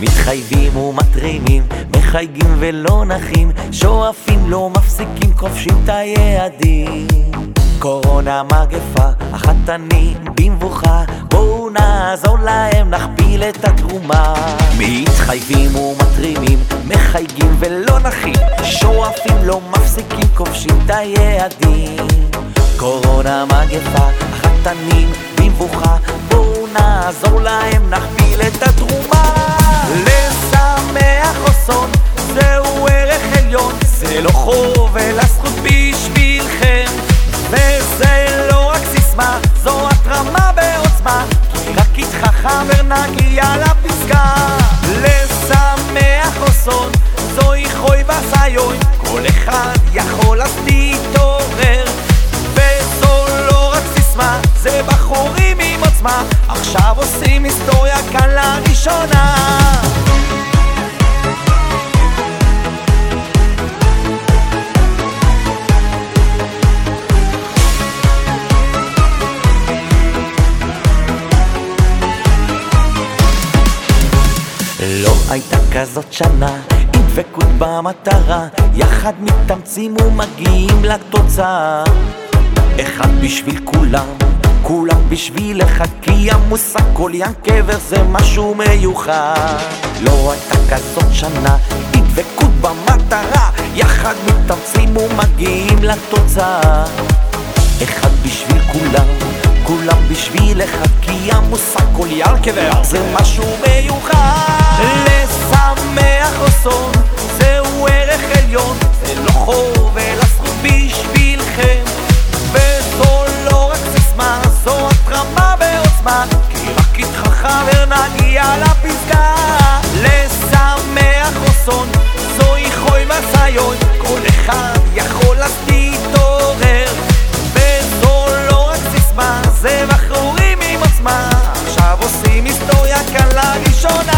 מתחייבים ומתרימים, מחייגים ולא נחים, שואפים לא מפסיקים, כובשים את היעדים. קורונה מגפה, החתנים במבוכה, בואו נעזור להם, נכפיל את התרומה. מתחייבים ומתרימים, מחייגים ולא נחים, שואפים לא מפסיקים, כובשים את היעדים. קורונה מגפה, החתנים במבוכה, בואו נעזור להם, נכפיל את התרומה. חבר נגיע לפסגה. לשמח לא הייתה כזאת שנה, עם דבקות במטרה, יחד מתאמצים ומגיעים לתוצאה. אחד בשביל כולם, כולם בשביל אחד, כי המושג כל ים קבר זה משהו מיוחד. לא הייתה כזאת שנה, עם דבקות במטרה, יחד מתאמצים ומגיעים לתוצאה. אחד בשביל כולם, כולם בשביל אחד, כי המושג כל יר קבר זה משהו מיוחד. לשמח רצון, זהו ערך עליון, זה לא חוב אלא זכות בשבילכם. וזו לא רק סיסמה, זו התרמה בעוצמה, כי רק איתך חבר נגיע לפסגה. לשמח רצון, זוהי חוי וסיון, כל אחד persona.